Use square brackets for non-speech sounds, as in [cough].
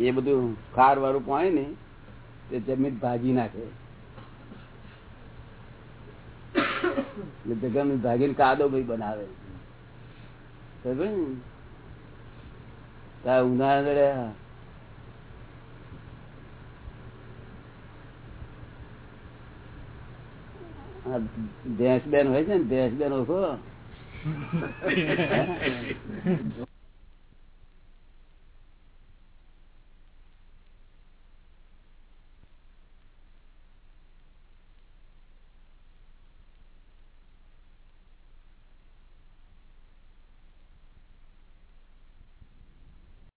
એ બધું ખાર વાળું પાણી ને તે જમીન ભાગી નાખે. જગન ભાગીને કાદો ભાઈ બનાવે. તાર ઉનાળા ભેંસ બેન હોય છે ને ભેંસ બેન ઓછો. [laughs]